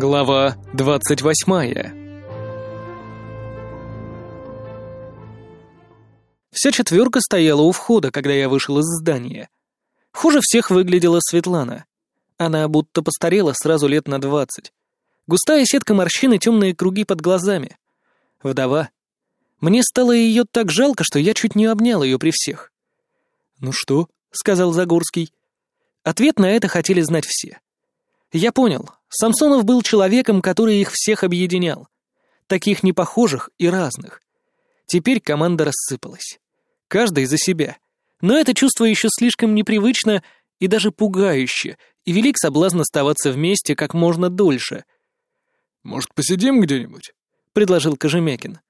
Глава двадцать восьмая Вся четверка стояла у входа, когда я вышел из здания. Хуже всех выглядела Светлана. Она будто постарела сразу лет на двадцать. Густая сетка морщин и темные круги под глазами. Вдова. Мне стало ее так жалко, что я чуть не обнял ее при всех. «Ну что?» — сказал Загорский. Ответ на это хотели знать все. Я понял, Самсонов был человеком, который их всех объединял. Таких непохожих и разных. Теперь команда рассыпалась. Каждый за себя. Но это чувство еще слишком непривычно и даже пугающе, и велик соблазн оставаться вместе как можно дольше. «Может, посидим где-нибудь?» — предложил Кожемякин.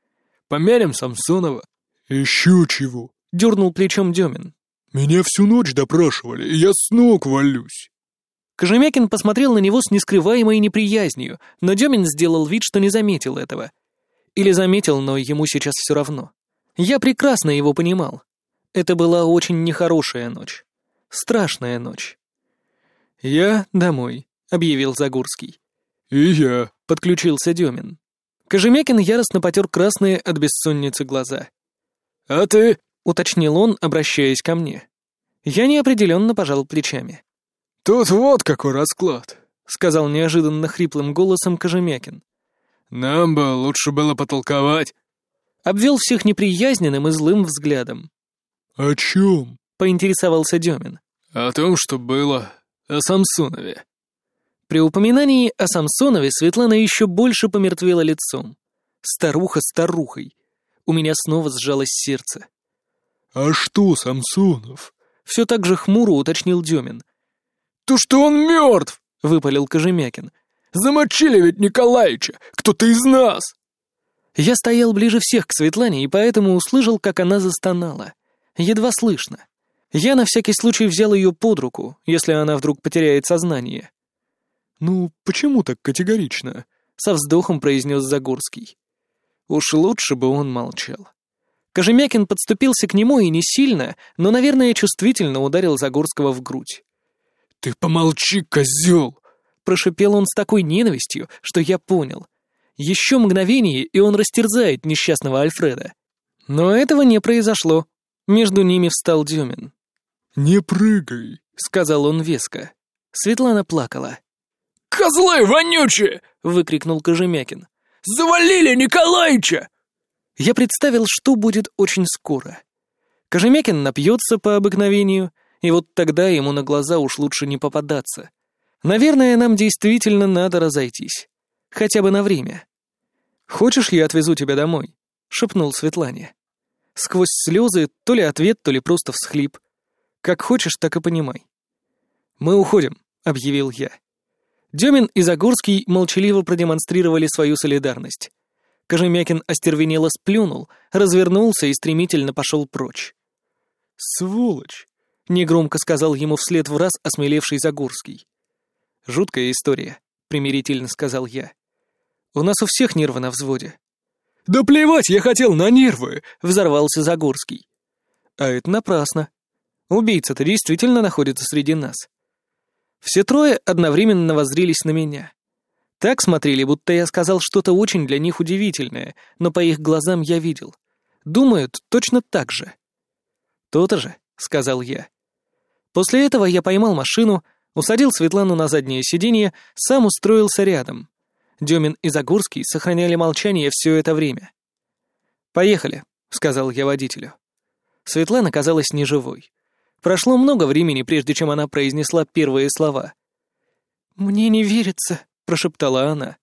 «Померим Самсонова». «Еще чего?» — дернул плечом Демин. «Меня всю ночь допрашивали, и я с ног валюсь». Кожемякин посмотрел на него с нескрываемой неприязнью, но Демин сделал вид, что не заметил этого. Или заметил, но ему сейчас все равно. Я прекрасно его понимал. Это была очень нехорошая ночь. Страшная ночь. «Я домой», — объявил Загорский. «И я», — подключился Демин. Кожемякин яростно потер красные от бессонницы глаза. «А ты?» — уточнил он, обращаясь ко мне. Я неопределенно пожал плечами. «Тут вот какой расклад», — сказал неожиданно хриплым голосом Кожемякин. «Нам бы лучше было потолковать». Обвел всех неприязненным и злым взглядом. «О чем?» — поинтересовался Демин. «О том, что было. О Самсонове». При упоминании о Самсонове Светлана еще больше помертвела лицом. Старуха старухой. У меня снова сжалось сердце. «А что, Самсонов?» Все так же хмуро уточнил Демин. «То, что он мертв!» — выпалил Кожемякин. «Замочили ведь Николаевича! Кто-то из нас!» Я стоял ближе всех к Светлане и поэтому услышал, как она застонала. Едва слышно. Я на всякий случай взял ее под руку, если она вдруг потеряет сознание. «Ну, почему так категорично?» — со вздохом произнес Загорский. Уж лучше бы он молчал. Кожемякин подступился к нему и не сильно, но, наверное, чувствительно ударил Загорского в грудь. «Ты помолчи, козел!» — прошипел он с такой ненавистью, что я понял. Еще мгновение, и он растерзает несчастного Альфреда. Но этого не произошло. Между ними встал Дюмин. «Не прыгай», — сказал он веско. Светлана плакала. «Козлы вонючие!» — выкрикнул Кожемякин. «Завалили Николаича!» Я представил, что будет очень скоро. Кожемякин напьется по обыкновению, и вот тогда ему на глаза уж лучше не попадаться. Наверное, нам действительно надо разойтись. Хотя бы на время. «Хочешь, я отвезу тебя домой?» — шепнул Светлане. Сквозь слезы то ли ответ, то ли просто всхлип. Как хочешь, так и понимай. «Мы уходим», — объявил я. Демин и Загорский молчаливо продемонстрировали свою солидарность. Кожемякин остервенело сплюнул, развернулся и стремительно пошел прочь. «Сволочь!» — негромко сказал ему вслед в раз осмелевший Загорский. «Жуткая история», — примирительно сказал я. «У нас у всех нервы на взводе». «Да плевать, я хотел на нервы!» — взорвался Загорский. «А это напрасно. Убийца-то действительно находится среди нас. Все трое одновременно воззрились на меня. Так смотрели, будто я сказал что-то очень для них удивительное, но по их глазам я видел. Думают точно так же. «То-то же», — сказал я. После этого я поймал машину, усадил Светлану на заднее сиденье, сам устроился рядом. Демин и Загорский сохраняли молчание все это время. «Поехали», — сказал я водителю. Светлана казалась неживой. Прошло много времени, прежде чем она произнесла первые слова. «Мне не верится», — прошептала она.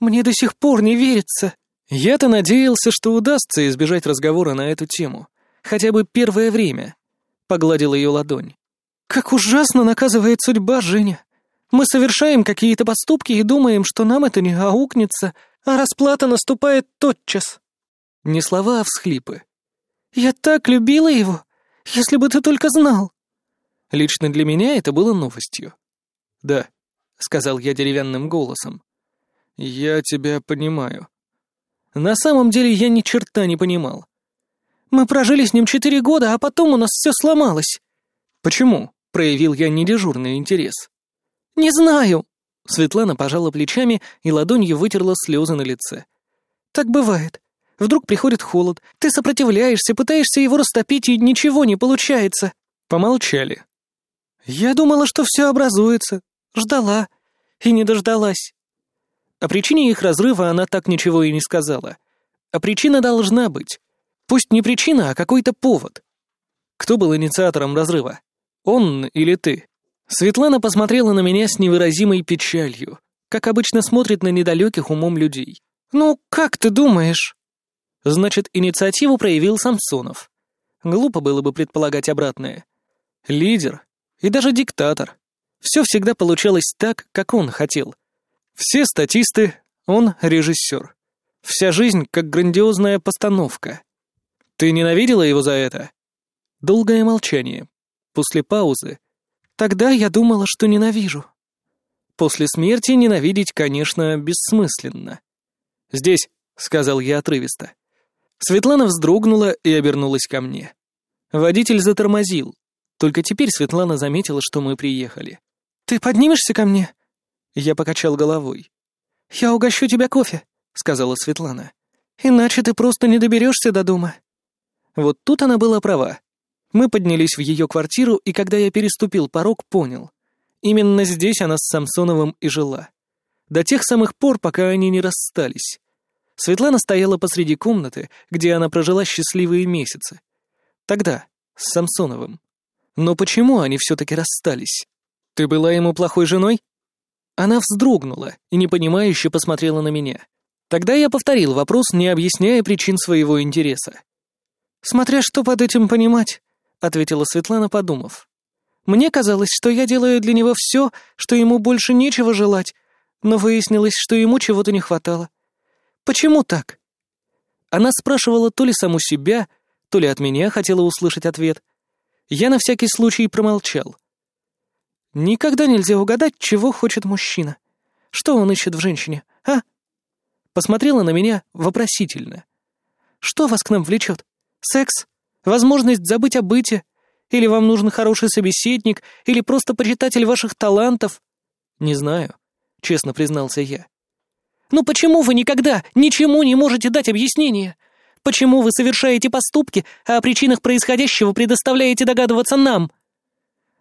«Мне до сих пор не верится». Я-то надеялся, что удастся избежать разговора на эту тему. Хотя бы первое время. Погладил ее ладонь. «Как ужасно наказывает судьба, Женя. Мы совершаем какие-то поступки и думаем, что нам это не аукнется, а расплата наступает тотчас». Не слова, а всхлипы. «Я так любила его. Если бы ты только знал!» Лично для меня это было новостью. «Да», — сказал я деревянным голосом. «Я тебя понимаю». На самом деле я ни черта не понимал. «Мы прожили с ним четыре года, а потом у нас все сломалось». «Почему?» — проявил я недежурный интерес. «Не знаю». Светлана пожала плечами и ладонью вытерла слезы на лице. «Так бывает. Вдруг приходит холод, ты сопротивляешься, пытаешься его растопить, и ничего не получается». Помолчали. «Я думала, что все образуется. Ждала. И не дождалась». О причине их разрыва она так ничего и не сказала. А причина должна быть. Пусть не причина, а какой-то повод. Кто был инициатором разрыва? Он или ты? Светлана посмотрела на меня с невыразимой печалью, как обычно смотрит на недалеких умом людей. «Ну, как ты думаешь?» Значит, инициативу проявил Самсонов. Глупо было бы предполагать обратное. Лидер и даже диктатор. Все всегда получалось так, как он хотел. Все статисты, он режиссер. Вся жизнь как грандиозная постановка. Ты ненавидела его за это? Долгое молчание. После паузы. Тогда я думала, что ненавижу. После смерти ненавидеть, конечно, бессмысленно. «Здесь», — сказал я отрывисто. Светлана вздрогнула и обернулась ко мне. Водитель затормозил. Только теперь Светлана заметила, что мы приехали. «Ты поднимешься ко мне?» Я покачал головой. «Я угощу тебя кофе», — сказала Светлана. «Иначе ты просто не доберешься до дома». Вот тут она была права. Мы поднялись в ее квартиру, и когда я переступил порог, понял. Именно здесь она с Самсоновым и жила. До тех самых пор, пока они не расстались. Светлана стояла посреди комнаты, где она прожила счастливые месяцы. Тогда, с Самсоновым. Но почему они все-таки расстались? Ты была ему плохой женой? Она вздрогнула и непонимающе посмотрела на меня. Тогда я повторил вопрос, не объясняя причин своего интереса. «Смотря что под этим понимать», — ответила Светлана, подумав. «Мне казалось, что я делаю для него все, что ему больше нечего желать, но выяснилось, что ему чего-то не хватало. Почему так?» Она спрашивала то ли саму себя, то ли от меня хотела услышать ответ. Я на всякий случай промолчал. Никогда нельзя угадать, чего хочет мужчина. Что он ищет в женщине, а? Посмотрела на меня вопросительно. Что вас к нам влечет? Секс? Возможность забыть о быте? Или вам нужен хороший собеседник? Или просто почитатель ваших талантов? Не знаю, честно признался я. Ну почему вы никогда ничему не можете дать объяснение? Почему вы совершаете поступки, а о причинах происходящего предоставляете догадываться нам?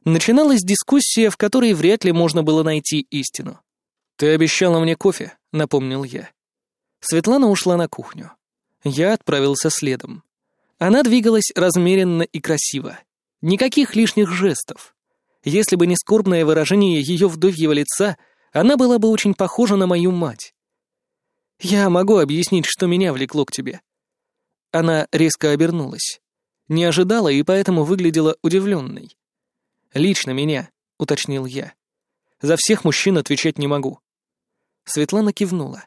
Начиналась дискуссия, в которой вряд ли можно было найти истину. «Ты обещала мне кофе», — напомнил я. Светлана ушла на кухню. Я отправился следом. Она двигалась размеренно и красиво. Никаких лишних жестов. Если бы не скорбное выражение ее вдовьего лица, она была бы очень похожа на мою мать. «Я могу объяснить, что меня влекло к тебе». Она резко обернулась. Не ожидала и поэтому выглядела удивленной. «Лично меня», — уточнил я. «За всех мужчин отвечать не могу». Светлана кивнула.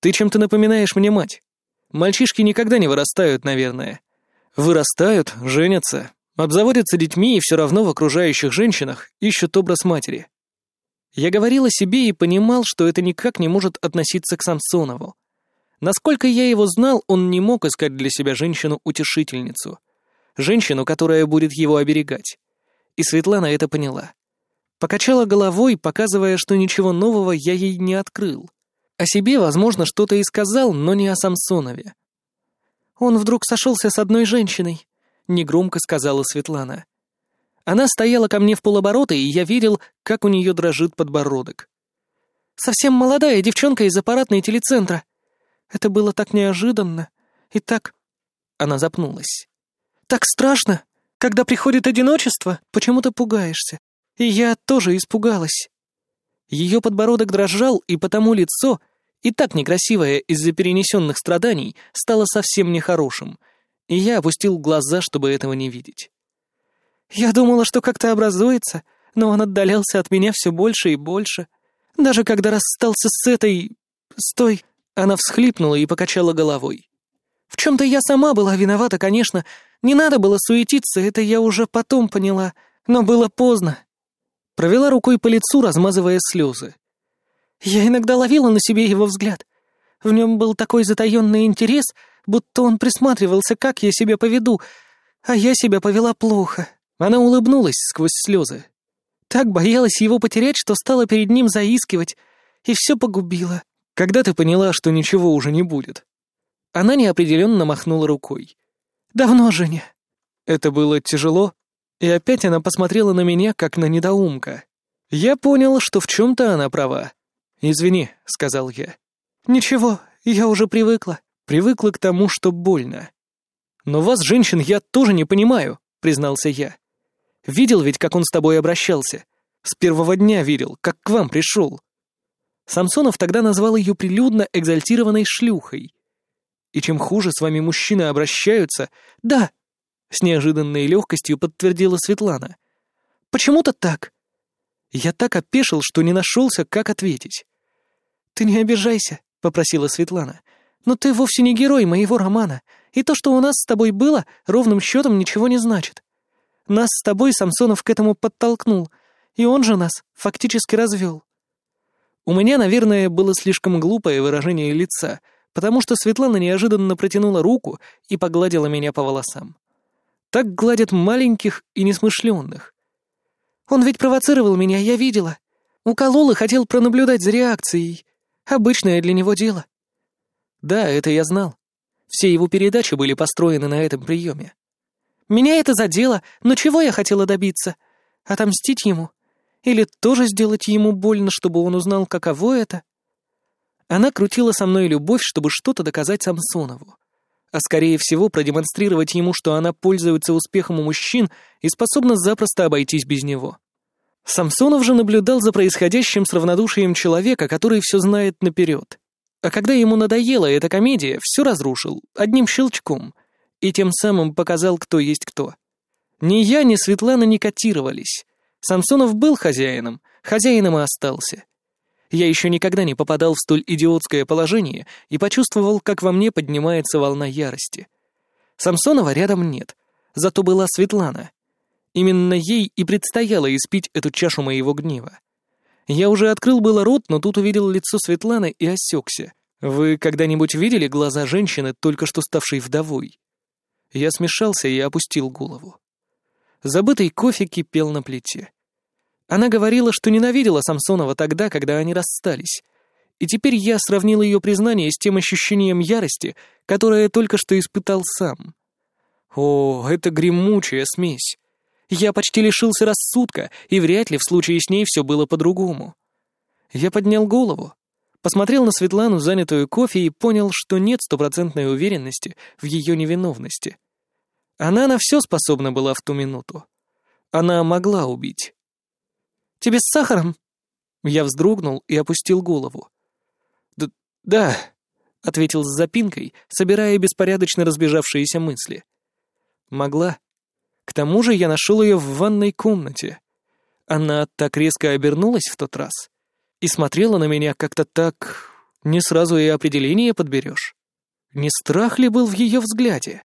«Ты чем-то напоминаешь мне мать. Мальчишки никогда не вырастают, наверное. Вырастают, женятся, обзаводятся детьми и все равно в окружающих женщинах ищут образ матери. Я говорил о себе и понимал, что это никак не может относиться к Самсонову. Насколько я его знал, он не мог искать для себя женщину-утешительницу. Женщину, которая будет его оберегать. И Светлана это поняла. Покачала головой, показывая, что ничего нового я ей не открыл. О себе, возможно, что-то и сказал, но не о Самсонове. «Он вдруг сошелся с одной женщиной», — негромко сказала Светлана. Она стояла ко мне в полоборота, и я видел, как у нее дрожит подбородок. «Совсем молодая девчонка из аппаратной телецентра. Это было так неожиданно и так...» Она запнулась. «Так страшно. Когда приходит одиночество, почему-то пугаешься. И я тоже испугалась». Ее подбородок дрожал, и потому лицо, и так некрасивое из-за перенесенных страданий, стало совсем нехорошим, и я опустил глаза, чтобы этого не видеть. Я думала, что как-то образуется, но он отдалялся от меня все больше и больше. Даже когда расстался с этой... с той... Она всхлипнула и покачала головой. В чем-то я сама была виновата, конечно. Не надо было суетиться, это я уже потом поняла. Но было поздно. Провела рукой по лицу, размазывая слезы. Я иногда ловила на себе его взгляд. В нем был такой затаенный интерес, будто он присматривался, как я себя поведу, а я себя повела плохо. Она улыбнулась сквозь слезы. Так боялась его потерять, что стала перед ним заискивать, и все погубила. Когда ты поняла, что ничего уже не будет? Она неопределенно махнула рукой. Давно, Женя. Это было тяжело, и опять она посмотрела на меня, как на недоумка. Я понял, что в чем-то она права. «Извини», — сказал я. «Ничего, я уже привыкла». Привыкла к тому, что больно. «Но вас, женщин, я тоже не понимаю», — признался я. «Видел ведь, как он с тобой обращался. С первого дня видел, как к вам пришел». Самсонов тогда назвал ее прилюдно экзальтированной шлюхой. И чем хуже с вами мужчины обращаются... Да, с неожиданной легкостью подтвердила Светлана. Почему-то так. Я так опешил, что не нашелся, как ответить. «Ты не обижайся», — попросила Светлана. «Но ты вовсе не герой моего романа, и то, что у нас с тобой было, ровным счетом ничего не значит. Нас с тобой Самсонов к этому подтолкнул, и он же нас фактически развел». У меня, наверное, было слишком глупое выражение лица, потому что Светлана неожиданно протянула руку и погладила меня по волосам. Так гладят маленьких и несмышленных. «Он ведь провоцировал меня, я видела. Уколол и хотел пронаблюдать за реакцией. Обычное для него дело». Да, это я знал. Все его передачи были построены на этом приеме. Меня это задело, но чего я хотела добиться? Отомстить ему? Или тоже сделать ему больно, чтобы он узнал, каково это? Она крутила со мной любовь, чтобы что-то доказать Самсонову. А скорее всего продемонстрировать ему, что она пользуется успехом у мужчин и способна запросто обойтись без него. Самсонов же наблюдал за происходящим с равнодушием человека, который все знает наперед. А когда ему надоела эта комедия, все разрушил, одним щелчком, и тем самым показал, кто есть кто. Ни я, ни Светлана не котировались. Самсонов был хозяином, хозяином и остался. Я еще никогда не попадал в столь идиотское положение и почувствовал, как во мне поднимается волна ярости. Самсонова рядом нет, зато была Светлана. Именно ей и предстояло испить эту чашу моего гнева. Я уже открыл было рот, но тут увидел лицо Светланы и осекся. Вы когда-нибудь видели глаза женщины, только что ставшей вдовой? Я смешался и опустил голову. Забытый кофе кипел на плите. Она говорила, что ненавидела Самсонова тогда, когда они расстались. И теперь я сравнил ее признание с тем ощущением ярости, которое только что испытал сам. О, это гремучая смесь. Я почти лишился рассудка, и вряд ли в случае с ней все было по-другому. Я поднял голову, посмотрел на Светлану, занятую кофе, и понял, что нет стопроцентной уверенности в ее невиновности. Она на все способна была в ту минуту. Она могла убить. «Тебе с сахаром?» Я вздрогнул и опустил голову. «Да, да», — ответил с запинкой, собирая беспорядочно разбежавшиеся мысли. «Могла. К тому же я нашел ее в ванной комнате. Она так резко обернулась в тот раз и смотрела на меня как-то так... Не сразу и определение подберешь. Не страх ли был в ее взгляде?